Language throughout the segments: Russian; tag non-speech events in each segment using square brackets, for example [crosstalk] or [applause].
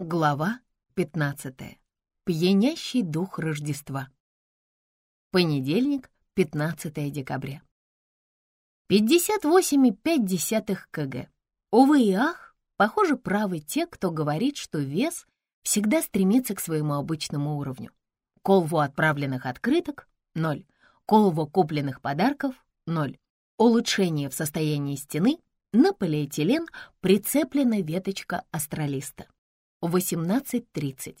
Глава 15. Пьянящий дух Рождества. Понедельник, 15 декабря. 58,5 кг. Увы и ах, похоже, правы те, кто говорит, что вес всегда стремится к своему обычному уровню. Колву отправленных открыток — ноль. Колву купленных подарков — ноль. Улучшение в состоянии стены — на полиэтилен прицеплена веточка астролиста. 18.30.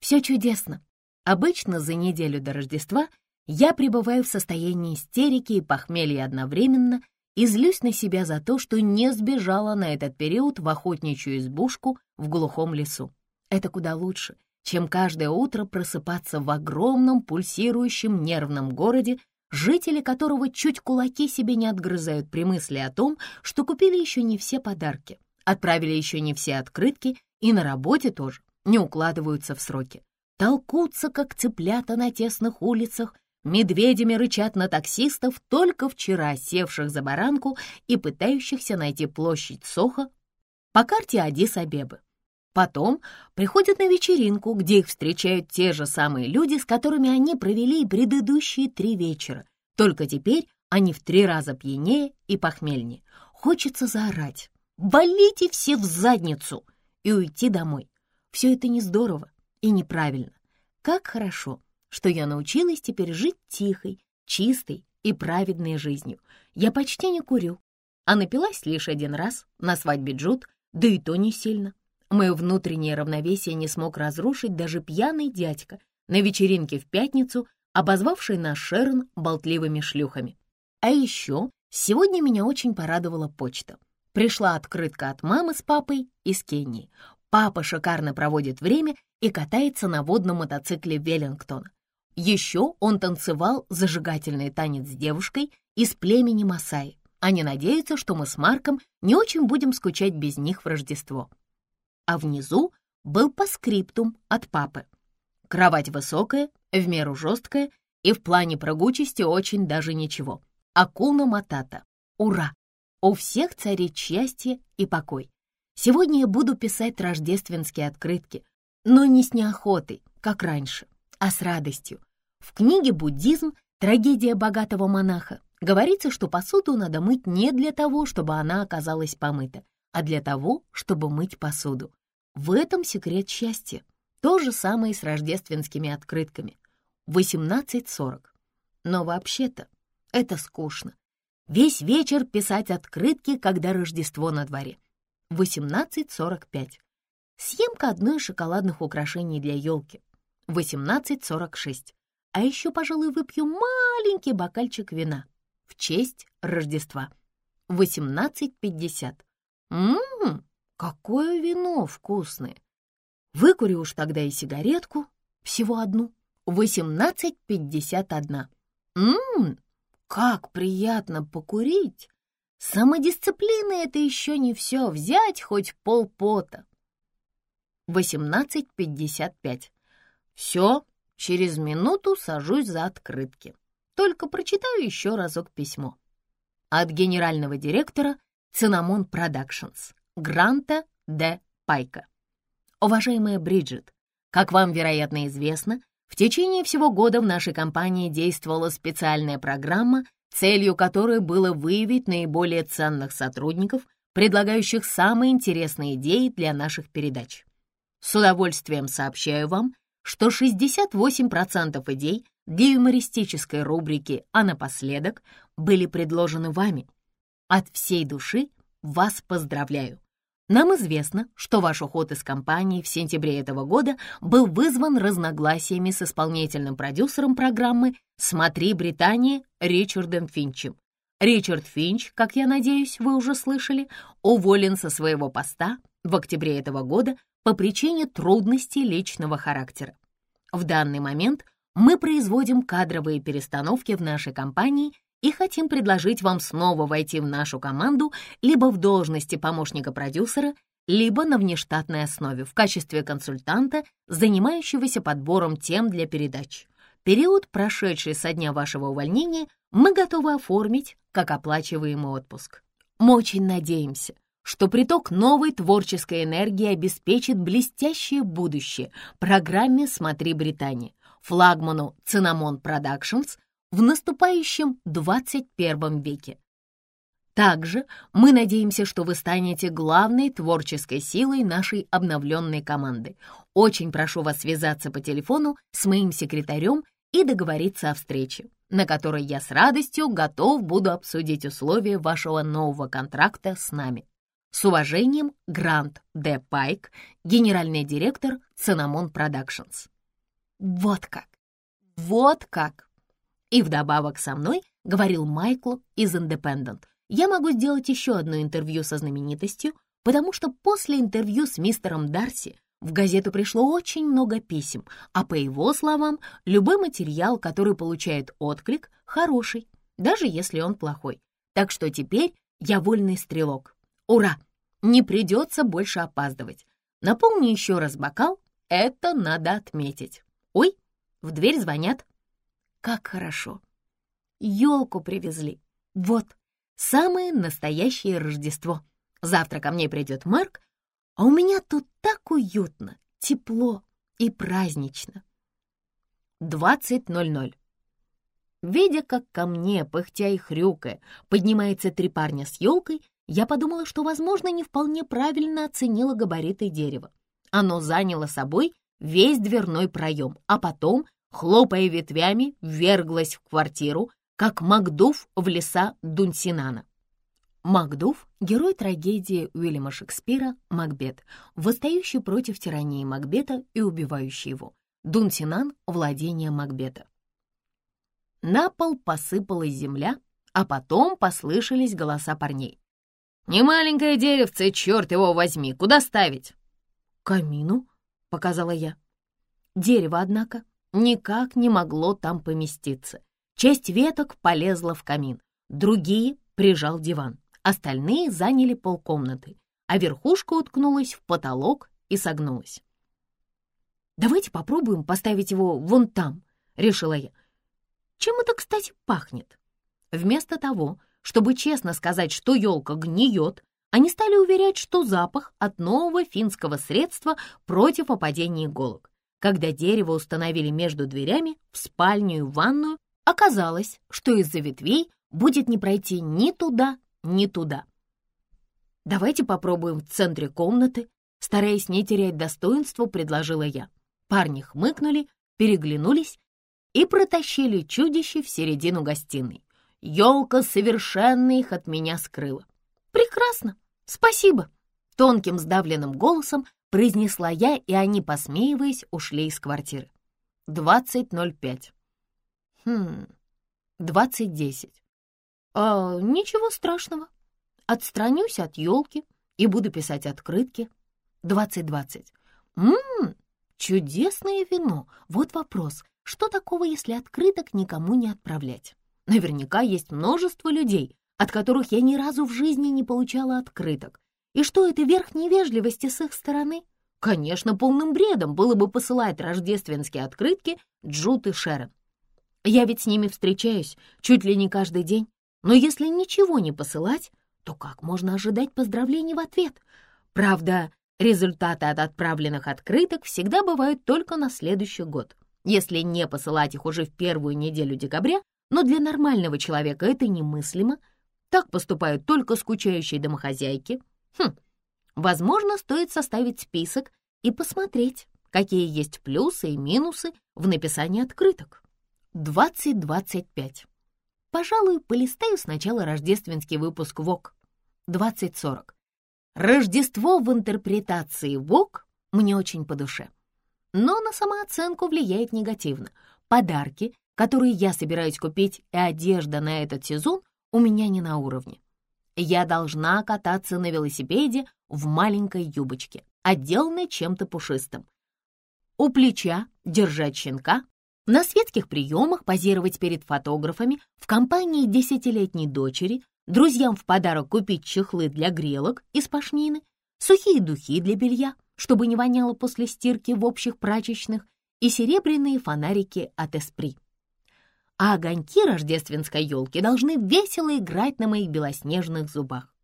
Все чудесно. Обычно за неделю до Рождества я пребываю в состоянии истерики и похмелья одновременно и злюсь на себя за то, что не сбежала на этот период в охотничью избушку в глухом лесу. Это куда лучше, чем каждое утро просыпаться в огромном пульсирующем нервном городе, жители которого чуть кулаки себе не отгрызают при мысли о том, что купили еще не все подарки, отправили еще не все открытки и на работе тоже не укладываются в сроки. Толкутся, как цыплята на тесных улицах, медведями рычат на таксистов, только вчера севших за баранку и пытающихся найти площадь Соха по карте Адис-Абебы. Потом приходят на вечеринку, где их встречают те же самые люди, с которыми они провели предыдущие три вечера. Только теперь они в три раза пьянее и похмельнее. Хочется заорать. «Валите все в задницу!» И уйти домой. Все это не здорово и неправильно. Как хорошо, что я научилась теперь жить тихой, чистой и праведной жизнью. Я почти не курю, а напилась лишь один раз на свадьбе Джуд, да и то не сильно. Мое внутреннее равновесие не смог разрушить даже пьяный дядька на вечеринке в пятницу, обозвавший нас Шерон болтливыми шлюхами. А еще сегодня меня очень порадовала почта. Пришла открытка от мамы с папой из Кении. Папа шикарно проводит время и катается на водном мотоцикле Веллингтона. Еще он танцевал зажигательный танец с девушкой из племени Масаи. Они надеются, что мы с Марком не очень будем скучать без них в Рождество. А внизу был паскриптум от папы. Кровать высокая, в меру жесткая и в плане прыгучести очень даже ничего. Акуна Матата. Ура! У всех царит счастье и покой. Сегодня я буду писать рождественские открытки, но не с неохотой, как раньше, а с радостью. В книге «Буддизм. Трагедия богатого монаха» говорится, что посуду надо мыть не для того, чтобы она оказалась помыта, а для того, чтобы мыть посуду. В этом секрет счастья. То же самое и с рождественскими открытками. 18.40. Но вообще-то это скучно. Весь вечер писать открытки, когда Рождество на дворе. 18.45. Съемка одной из шоколадных украшений для елки. 18.46. А еще, пожалуй, выпью маленький бокальчик вина в честь Рождества. 18.50. Ммм, какое вино вкусное. Выкурю уж тогда и сигаретку, всего одну. 18.51. Ммм, как приятно покурить! Самодисциплина — это еще не все, взять хоть полпота. 18.55. Все, через минуту сажусь за открытки. Только прочитаю еще разок письмо. От генерального директора Цинамон Продакшнс, Гранта Д. Пайка. Уважаемая Бриджит, как вам, вероятно, известно, в течение всего года в нашей компании действовала специальная программа, целью которой было выявить наиболее ценных сотрудников, предлагающих самые интересные идеи для наших передач. С удовольствием сообщаю вам, что 68% идей для юмористической рубрики «А напоследок» были предложены вами. От всей души вас поздравляю. Нам известно, что ваш уход из компании в сентябре этого года был вызван разногласиями с исполнительным продюсером программы «Смотри, Британия» Ричардом Финчем. Ричард Финч, как я надеюсь, вы уже слышали, уволен со своего поста в октябре этого года по причине трудностей личного характера. В данный момент мы производим кадровые перестановки в нашей компании и хотим предложить вам снова войти в нашу команду либо в должности помощника продюсера, либо на внештатной основе в качестве консультанта, занимающегося подбором тем для передач. Период, прошедший со дня вашего увольнения, мы готовы оформить как оплачиваемый отпуск. Мы очень надеемся, что приток новой творческой энергии обеспечит блестящее будущее программе «Смотри, Британия», флагману Cinnamon Productions в наступающем 21 веке. Также мы надеемся, что вы станете главной творческой силой нашей обновленной команды. Очень прошу вас связаться по телефону с моим секретарем и договориться о встрече, на которой я с радостью готов буду обсудить условия вашего нового контракта с нами. С уважением, Грант Д. Пайк, генеральный директор Cinnamon Productions. Вот как! Вот как! И вдобавок со мной говорил Майкл из Independent, я могу сделать еще одно интервью со знаменитостью, потому что после интервью с мистером Дарси в газету пришло очень много писем, а по его словам, любой материал, который получает отклик, хороший, даже если он плохой. Так что теперь я вольный стрелок. Ура! Не придется больше опаздывать. Напомню еще раз бокал, это надо отметить. Ой, в дверь звонят. Как хорошо. Елку привезли. Вот, Самое настоящее Рождество. Завтра ко мне придет Марк, а у меня тут так уютно, тепло и празднично. 20.00. Видя, как ко мне, пыхтя и хрюкая, поднимается три парня с елкой, я подумала, что, возможно, не вполне правильно оценила габариты дерева. Оно заняло собой весь дверной проем, а потом, хлопая ветвями, верглось в квартиру, как Макдув в леса Дунсинана. Макдув — герой трагедии Уильяма Шекспира «Макбет», восстающий против тирании Макбета и убивающий его. Дунсинан — владение Макбета. На пол посыпалась земля, а потом послышались голоса парней. «Не маленькое деревце, черт его возьми, куда ставить?» «Камину», — показала я. Дерево, однако, никак не могло там поместиться. Часть веток полезла в камин, другие прижал диван, остальные заняли полкомнаты, а верхушка уткнулась в потолок и согнулась. «Давайте попробуем поставить его вон там», — решила я. «Чем это, кстати, пахнет?» Вместо того, чтобы честно сказать, что елка гниет, они стали уверять, что запах от нового финского средства против опадения иголок. Когда дерево установили между дверями в спальню и ванную, Оказалось, что из-за ветвей будет не пройти ни туда, ни туда. «Давайте попробуем в центре комнаты», стараясь не терять достоинства, предложила я. Парни хмыкнули, переглянулись и протащили чудище в середину гостиной. Елка совершенно их от меня скрыла. «Прекрасно, спасибо!» Тонким сдавленным голосом произнесла я, и они, посмеиваясь, ушли из квартиры. Двадцать ноль пять. Хм, двадцать десять. А, ничего страшного. Отстранюсь от елки и буду писать открытки. Двадцать двадцать. Ммм, чудесное вино. Вот вопрос, что такого, если открыток никому не отправлять? Наверняка есть множество людей, от которых я ни разу в жизни не получала открыток. И что это верх невежливости с их стороны? Конечно, полным бредом было бы посылать рождественские открытки Джут и Шерон. Я ведь с ними встречаюсь чуть ли не каждый день. Но если ничего не посылать, то как можно ожидать поздравлений в ответ? Правда, результаты от отправленных открыток всегда бывают только на следующий год. Если не посылать их уже в первую неделю декабря, но для нормального человека это немыслимо, так поступают только скучающие домохозяйки. Хм, возможно, стоит составить список и посмотреть, какие есть плюсы и минусы в написании открыток. 2025. Пожалуй, полистаю сначала рождественский выпуск ВОК. 2040. Рождество в интерпретации ВОК мне очень по душе. Но на самооценку влияет негативно. Подарки, которые я собираюсь купить, и одежда на этот сезон у меня не на уровне. Я должна кататься на велосипеде в маленькой юбочке, отделанной чем-то пушистым. У плеча держать щенка, на светских приемах позировать перед фотографами, в компании десятилетней дочери, друзьям в подарок купить чехлы для грелок из пашнины, сухие духи для белья, чтобы не воняло после стирки в общих прачечных, и серебряные фонарики от Эспри. А огоньки рождественской елки должны весело играть на моих белоснежных зубах.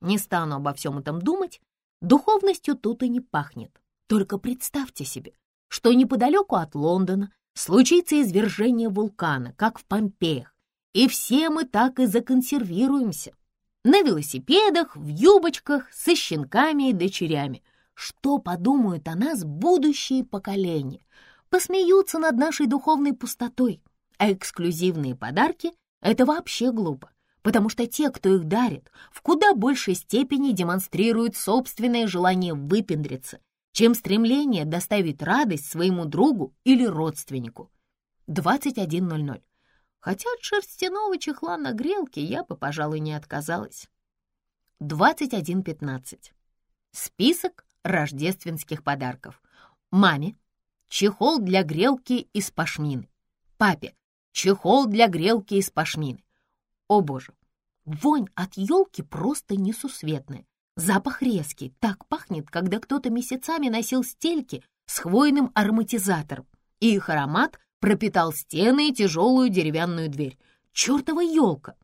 Не стану обо всем этом думать, духовностью тут и не пахнет. Только представьте себе, что неподалеку от Лондона случится извержение вулкана, как в Помпеях, и все мы так и законсервируемся. На велосипедах, в юбочках, со щенками и дочерями. Что подумают о нас будущие поколения? Посмеются над нашей духовной пустотой. А эксклюзивные подарки — это вообще глупо, потому что те, кто их дарит, в куда большей степени демонстрируют собственное желание выпендриться, чем стремление доставить радость своему другу или родственнику. 21.00. Хотя от шерстяного чехла на грелке я бы, пожалуй, не отказалась. 21.15. Список рождественских подарков. Маме — чехол для грелки из пашмины. Папе — чехол для грелки из пашмины. О боже, вонь от елки просто несусветная. Запах резкий, так пахнет, когда кто-то месяцами носил стельки с хвойным ароматизатором, и их аромат пропитал стены и тяжелую деревянную дверь. Чертова елка!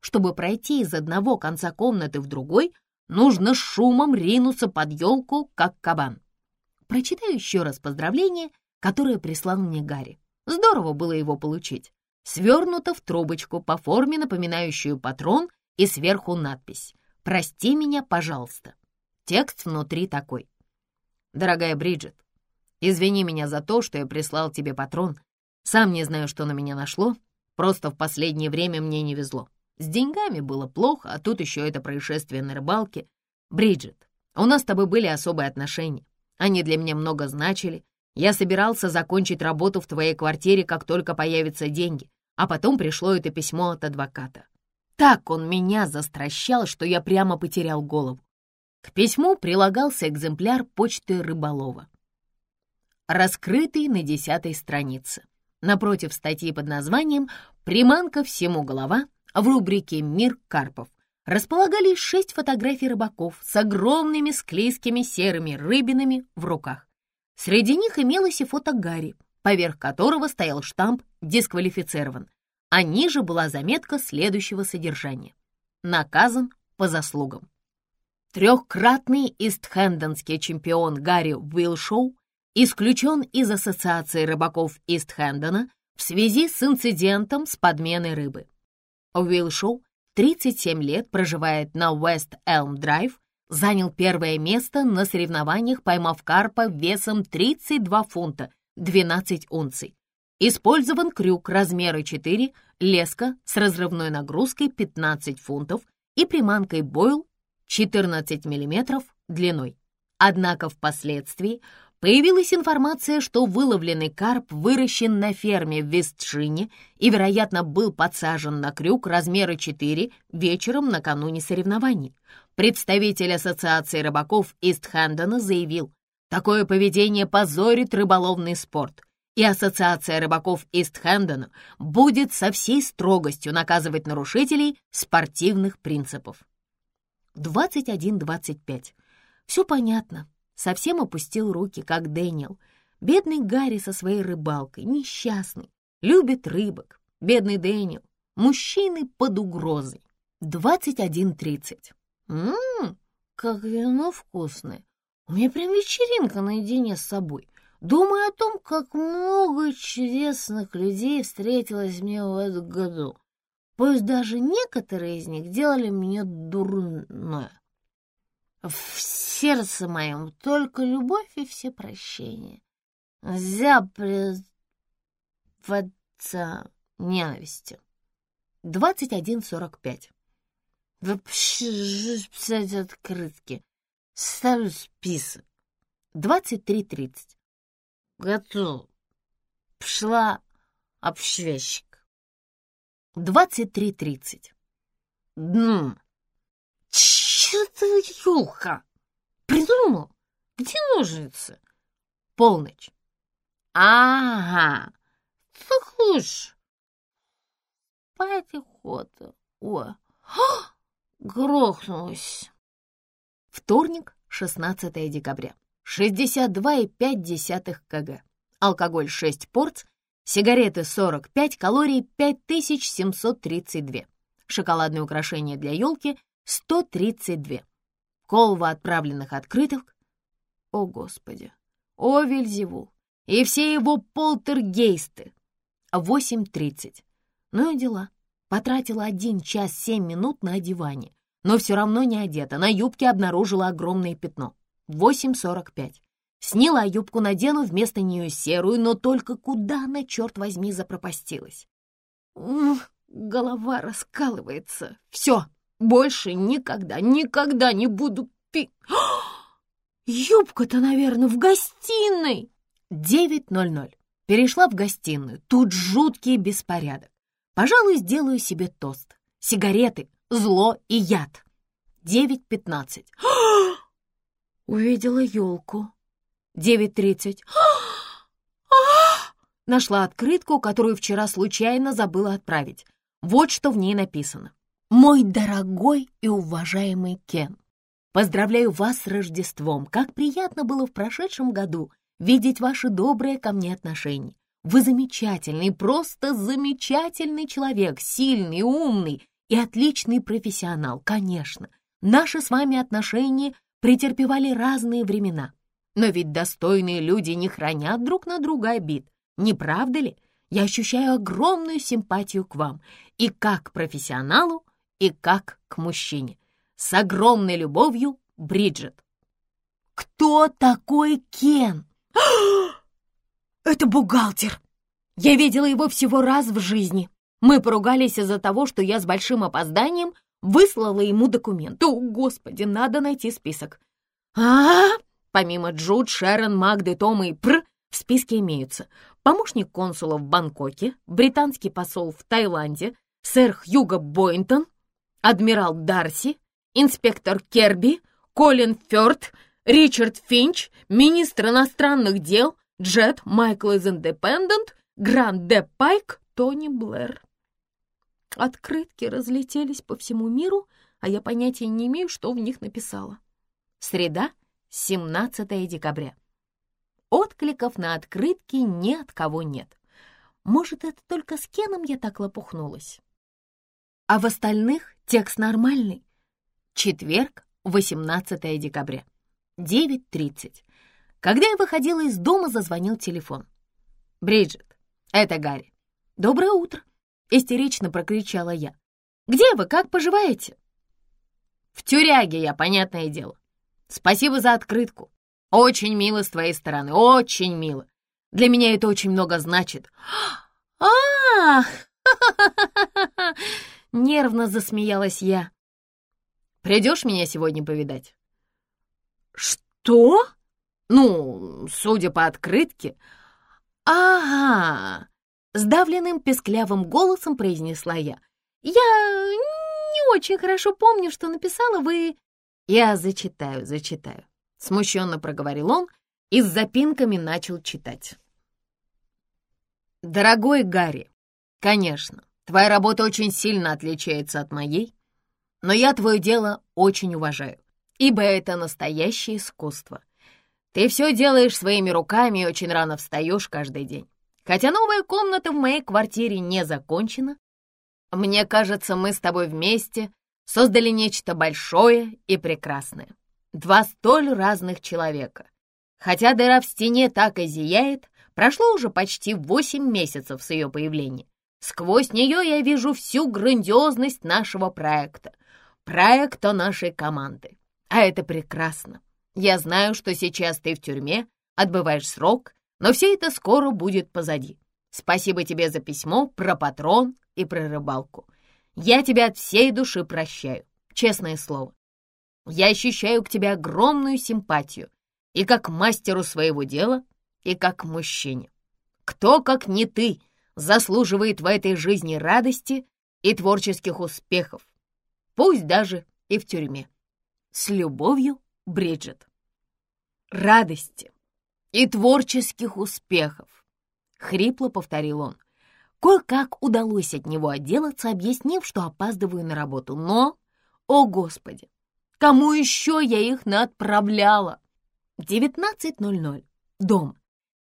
Чтобы пройти из одного конца комнаты в другой, нужно шумом ринуться под елку, как кабан. Прочитаю еще раз поздравление, которое прислал мне Гарри. Здорово было его получить. Свернуто в трубочку по форме, напоминающую патрон, и сверху надпись «Прости меня, пожалуйста». Текст внутри такой. «Дорогая Бриджит, извини меня за то, что я прислал тебе патрон. Сам не знаю, что на меня нашло. Просто в последнее время мне не везло. С деньгами было плохо, а тут еще это происшествие на рыбалке. Бриджит, у нас с тобой были особые отношения. Они для меня много значили. Я собирался закончить работу в твоей квартире, как только появятся деньги. А потом пришло это письмо от адвоката. Так он меня застращал, что я прямо потерял голову. К письму прилагался экземпляр почты рыболова, раскрытый на десятой странице. Напротив статьи под названием «Приманка всему голова» в рубрике «Мир Карпов» располагались шесть фотографий рыбаков с огромными склизкими серыми рыбинами в руках. Среди них имелось и фото Гарри, поверх которого стоял штамп «Дисквалифицирован», а ниже была заметка следующего содержания. Наказан по заслугам. Трехкратный истхенденский чемпион Гарри Уилшоу исключен из Ассоциации рыбаков Истхендена в связи с инцидентом с подменой рыбы. Уилшоу, 37 лет, проживает на Уэст-Элм-Драйв, занял первое место на соревнованиях, поймав карпа весом 32 фунта, 12 унций. Использован крюк размера 4, леска с разрывной нагрузкой 15 фунтов и приманкой бойл 14 мм длиной. Однако впоследствии появилась информация, что выловленный карп выращен на ферме в Вестшине и, вероятно, был подсажен на крюк размера 4 вечером накануне соревнований. Представитель Ассоциации рыбаков Истхендена заявил, такое поведение позорит рыболовный спорт – и Ассоциация рыбаков Истхендена будет со всей строгостью наказывать нарушителей спортивных принципов. 21-25. Все понятно. Совсем опустил руки, как Дэниел. Бедный Гарри со своей рыбалкой, несчастный, любит рыбок. Бедный Дэниел, мужчины под угрозой. 21-30. Ммм, как вино вкусное. У меня прям вечеринка наедине с собой. Думаю о том, как много чудесных людей встретилось мне в этом году. Пусть даже некоторые из них делали мне дурное. В сердце моем только любовь и все прощения. Нельзя предаваться ненависти. 21.45. Вообще писать открытки. Ставлю список. 23.30. Готов. Пшла общвещик. 23.30. Дну. Чё ты, Юлка? Придумал? Где ножницы? Полночь. Ага. Так лучше. Спать охота. Ой. Грохнулась. Вторник, 16 декабря. 62,5 кг. Алкоголь 6 порц, сигареты 45, калорий 5732. Шоколадные украшения для елки 132. Колва отправленных открыток. О, Господи! О, Вельзевул! И все его полтергейсты! 8.30. Ну и дела. Потратила один час семь минут на одевание, но все равно не одета. На юбке обнаружила огромное пятно. 8.45. Сняла юбку, надену вместо нее серую, но только куда она, черт возьми, запропастилась? Голова раскалывается. Все, больше никогда, никогда не буду пи... [gasps] Юбка-то, наверное, в гостиной. 9.00. Перешла в гостиную. Тут жуткий беспорядок. Пожалуй, сделаю себе тост. Сигареты, зло и яд. 9.15. [gasps] Увидела елку. 9.30. [gasps] Нашла открытку, которую вчера случайно забыла отправить. Вот что в ней написано. «Мой дорогой и уважаемый Кен, поздравляю вас с Рождеством. Как приятно было в прошедшем году видеть ваши добрые ко мне отношения. Вы замечательный, просто замечательный человек, сильный, умный и отличный профессионал, конечно. Наши с вами отношения претерпевали разные времена. Но ведь достойные люди не хранят друг на друга обид, не правда ли? Я ощущаю огромную симпатию к вам и как к профессионалу, и как к мужчине. С огромной любовью, Бриджит. Кто такой Кен? [gasps] Это бухгалтер. Я видела его всего раз в жизни. Мы поругались из-за того, что я с большим опозданием выслала ему документ. О, Господи, надо найти список. А, -а, -а помимо Джуд, Шерон, Магды, Тома и Пр, в списке имеются помощник консула в Бангкоке, британский посол в Таиланде, сэр Хьюго Бойнтон, адмирал Дарси, инспектор Керби, Колин Фёрд, Ричард Финч, министр иностранных дел, Джет, Майкл из Индепендент, Гранд Де Пайк, Тони Блэр. Открытки разлетелись по всему миру, а я понятия не имею, что в них написала. Среда, 17 декабря. Откликов на открытки ни от кого нет. Может, это только с Кеном я так лопухнулась? А в остальных текст нормальный. Четверг, 18 декабря, 9.30. Когда я выходила из дома, зазвонил телефон. «Бриджит, это Гарри». «Доброе утро», — истерично прокричала я. «Где вы, как поживаете?» «В тюряге я, понятное дело. Спасибо за открытку. Очень мило с твоей стороны, очень мило. Для меня это очень много значит». «Ах!» Нервно засмеялась я. «Придешь меня сегодня повидать?» «Что?» «Ну, судя по открытке...» «Ага!» — сдавленным песклявым голосом произнесла я. «Я не очень хорошо помню, что написала вы...» «Я зачитаю, зачитаю», — смущенно проговорил он и с запинками начал читать. «Дорогой Гарри, конечно, Твоя работа очень сильно отличается от моей, но я твое дело очень уважаю, ибо это настоящее искусство. Ты все делаешь своими руками и очень рано встаешь каждый день. Хотя новая комната в моей квартире не закончена, мне кажется, мы с тобой вместе создали нечто большое и прекрасное. Два столь разных человека. Хотя дыра в стене так и зияет, прошло уже почти восемь месяцев с ее появления. Сквозь нее я вижу всю грандиозность нашего проекта, проекта нашей команды. А это прекрасно. Я знаю, что сейчас ты в тюрьме, отбываешь срок, но все это скоро будет позади. Спасибо тебе за письмо про патрон и про рыбалку. Я тебя от всей души прощаю, честное слово. Я ощущаю к тебе огромную симпатию и как мастеру своего дела, и как мужчине. Кто, как не ты, — заслуживает в этой жизни радости и творческих успехов, пусть даже и в тюрьме. С любовью, Бриджит. Радости и творческих успехов, хрипло повторил он. Кое-как удалось от него отделаться, объяснив, что опаздываю на работу. Но, о господи, кому еще я их отправляла? 19.00. Дом.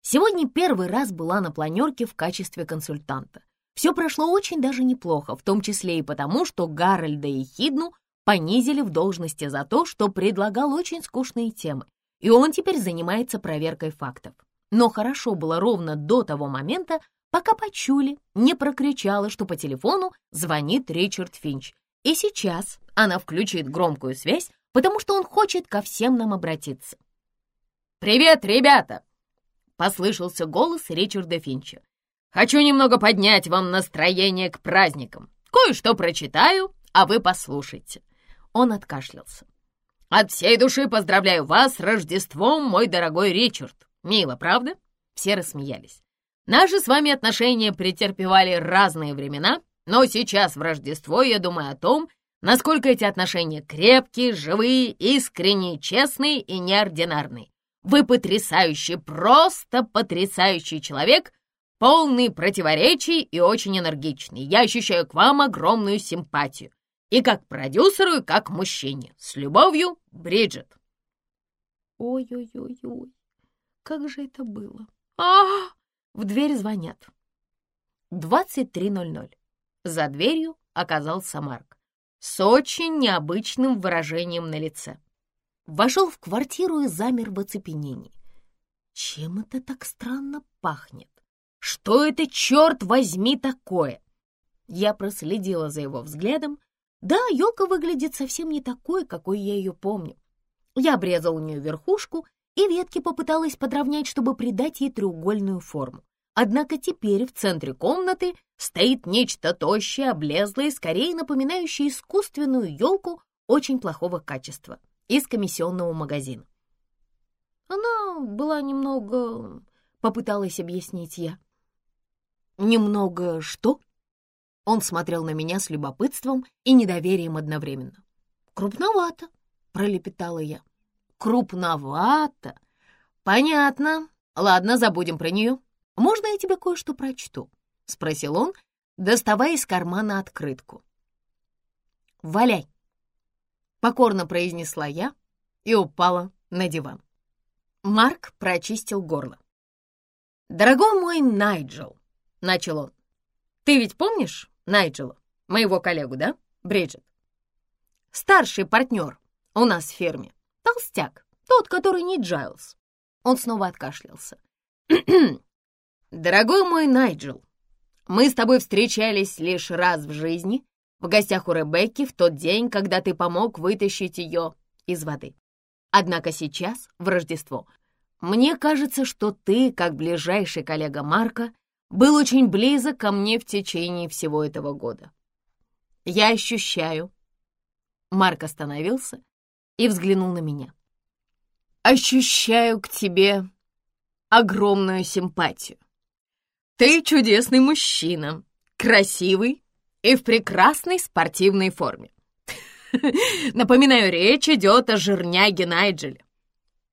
Сегодня первый раз была на планерке в качестве консультанта. Все прошло очень даже неплохо, в том числе и потому, что Гарольда и Хидну понизили в должности за то, что предлагал очень скучные темы, и он теперь занимается проверкой фактов. Но хорошо было ровно до того момента, пока Пачули не прокричала, что по телефону звонит Ричард Финч. И сейчас она включит громкую связь, потому что он хочет ко всем нам обратиться. «Привет, ребята!» — послышался голос Ричарда Финча. «Хочу немного поднять вам настроение к праздникам. Кое-что прочитаю, а вы послушайте». Он откашлялся. «От всей души поздравляю вас с Рождеством, мой дорогой Ричард. Мило, правда?» Все рассмеялись. «Наши с вами отношения претерпевали разные времена, но сейчас в Рождество я думаю о том, насколько эти отношения крепкие, живые, искренние, честные и неординарные. Вы потрясающий, просто потрясающий человек, полный противоречий и очень энергичный. Я ощущаю к вам огромную симпатию. И как продюсеру, и как мужчине. С любовью, Бриджит. Ой-ой-ой-ой, как же это было? а, -а, -а В дверь звонят. 23.00. За дверью оказался Марк с очень необычным выражением на лице вошел в квартиру и замер в оцепенении. Чем это так странно пахнет? Что это, черт возьми, такое? Я проследила за его взглядом. Да, елка выглядит совсем не такой, какой я ее помню. Я обрезала у нее верхушку и ветки попыталась подровнять, чтобы придать ей треугольную форму. Однако теперь в центре комнаты стоит нечто тощее, облезлое, скорее напоминающее искусственную елку очень плохого качества из комиссионного магазина. Она была немного... Попыталась объяснить я. Немного что? Он смотрел на меня с любопытством и недоверием одновременно. «Крупновато», — пролепетала я. «Крупновато? Понятно. Ладно, забудем про нее. Можно я тебе кое-что прочту?» — спросил он, доставая из кармана открытку. «Валяй!» покорно произнесла я и упала на диван. Марк прочистил горло. «Дорогой мой Найджел», — начал он, — «ты ведь помнишь Найджела, моего коллегу, да, Бриджит? Старший партнер у нас в ферме, толстяк, тот, который не Джайлз». Он снова откашлялся. [clears throat] «Дорогой мой Найджел, мы с тобой встречались лишь раз в жизни в гостях у Ребекки в тот день, когда ты помог вытащить ее из воды. Однако сейчас, в Рождество, мне кажется, что ты, как ближайший коллега Марка, был очень близок ко мне в течение всего этого года. Я ощущаю... Марк остановился и взглянул на меня. Ощущаю к тебе огромную симпатию. Ты чудесный мужчина, красивый и в прекрасной спортивной форме. [laughs] Напоминаю, речь идет о жирняге Найджеле.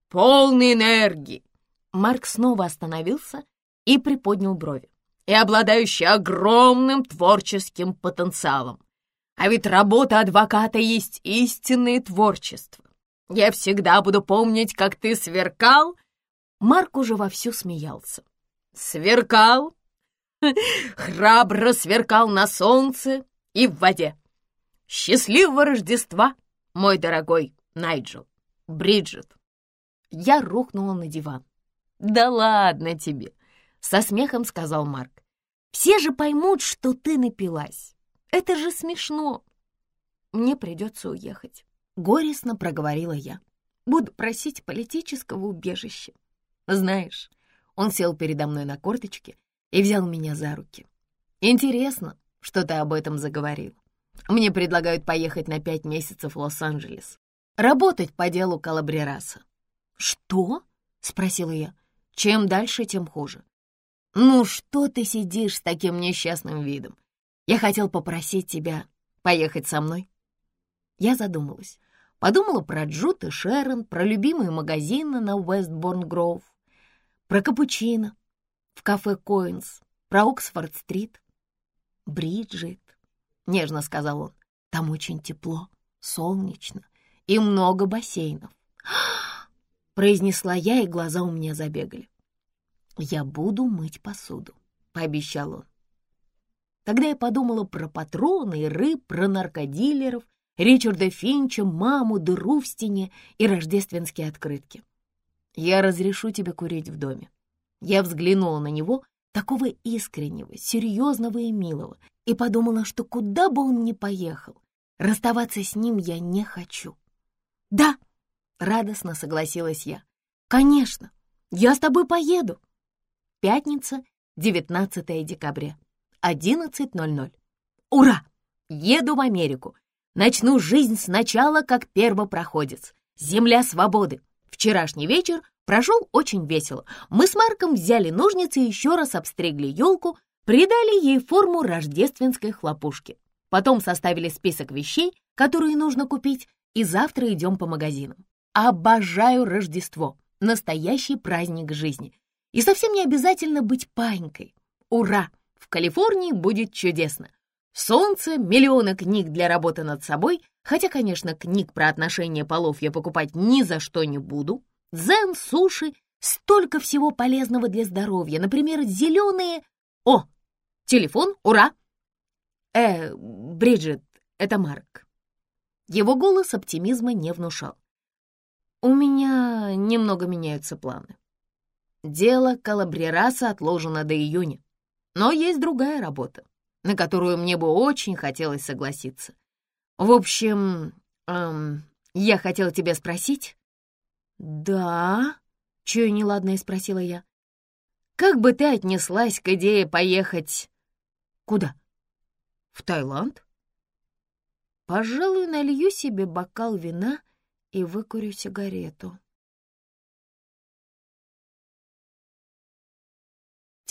Полной энергии. Марк снова остановился и приподнял брови. И обладающий огромным творческим потенциалом. А ведь работа адвоката есть истинное творчество. Я всегда буду помнить, как ты сверкал. Марк уже вовсю смеялся. Сверкал [laughs] храбро сверкал на солнце и в воде. Счастливого Рождества, мой дорогой Найджел, Бриджит. Я рухнула на диван. «Да ладно тебе!» — со смехом сказал Марк. «Все же поймут, что ты напилась. Это же смешно!» «Мне придется уехать», — горестно проговорила я. «Буду просить политического убежища». «Знаешь...» Он сел передо мной на корточке и взял меня за руки. «Интересно, что ты об этом заговорил. Мне предлагают поехать на пять месяцев в Лос-Анджелес, работать по делу Калабрераса». «Что?» — спросила я. «Чем дальше, тем хуже». «Ну что ты сидишь с таким несчастным видом? Я хотел попросить тебя поехать со мной». Я задумалась. Подумала про Джут и Шерон, про любимые магазины на Уэстборн-Гроув, про капучино, в кафе Коинс, про Оксфорд-стрит. «Бриджит», — нежно сказал он, — «там очень тепло, солнечно и много бассейнов». [gasps] произнесла я, и глаза у меня забегали. «Я буду мыть посуду», — пообещал он. Тогда я подумала про патроны и рыб, про наркодилеров, Ричарда Финча, маму, дыру в стене и рождественские открытки. «Я разрешу тебе курить в доме». Я взглянула на него, такого искреннего, серьезного и милого, и подумала, что куда бы он ни поехал, расставаться с ним я не хочу. «Да», — радостно согласилась я, — «конечно, я с тобой поеду». Пятница, 19 декабря, 11.00. Ура! Еду в Америку. Начну жизнь сначала, как первопроходец. Земля свободы. Вчерашний вечер прошел очень весело. Мы с Марком взяли ножницы и еще раз обстригли елку, придали ей форму рождественской хлопушки. Потом составили список вещей, которые нужно купить, и завтра идем по магазинам. Обожаю Рождество, настоящий праздник жизни. И совсем не обязательно быть панькой. Ура! В Калифорнии будет чудесно. Солнце, миллионы книг для работы над собой, хотя, конечно, книг про отношения полов я покупать ни за что не буду. Дзен, суши, столько всего полезного для здоровья, например, зеленые... О, телефон, ура! Э, Бриджит, это Марк. Его голос оптимизма не внушал. У меня немного меняются планы. Дело Калабрераса отложено до июня, но есть другая работа на которую мне бы очень хотелось согласиться. В общем, эм, я хотела тебя спросить. Да? Чё неладное спросила я. Как бы ты отнеслась к идее поехать... Куда? В Таиланд? Пожалуй, налью себе бокал вина и выкурю сигарету.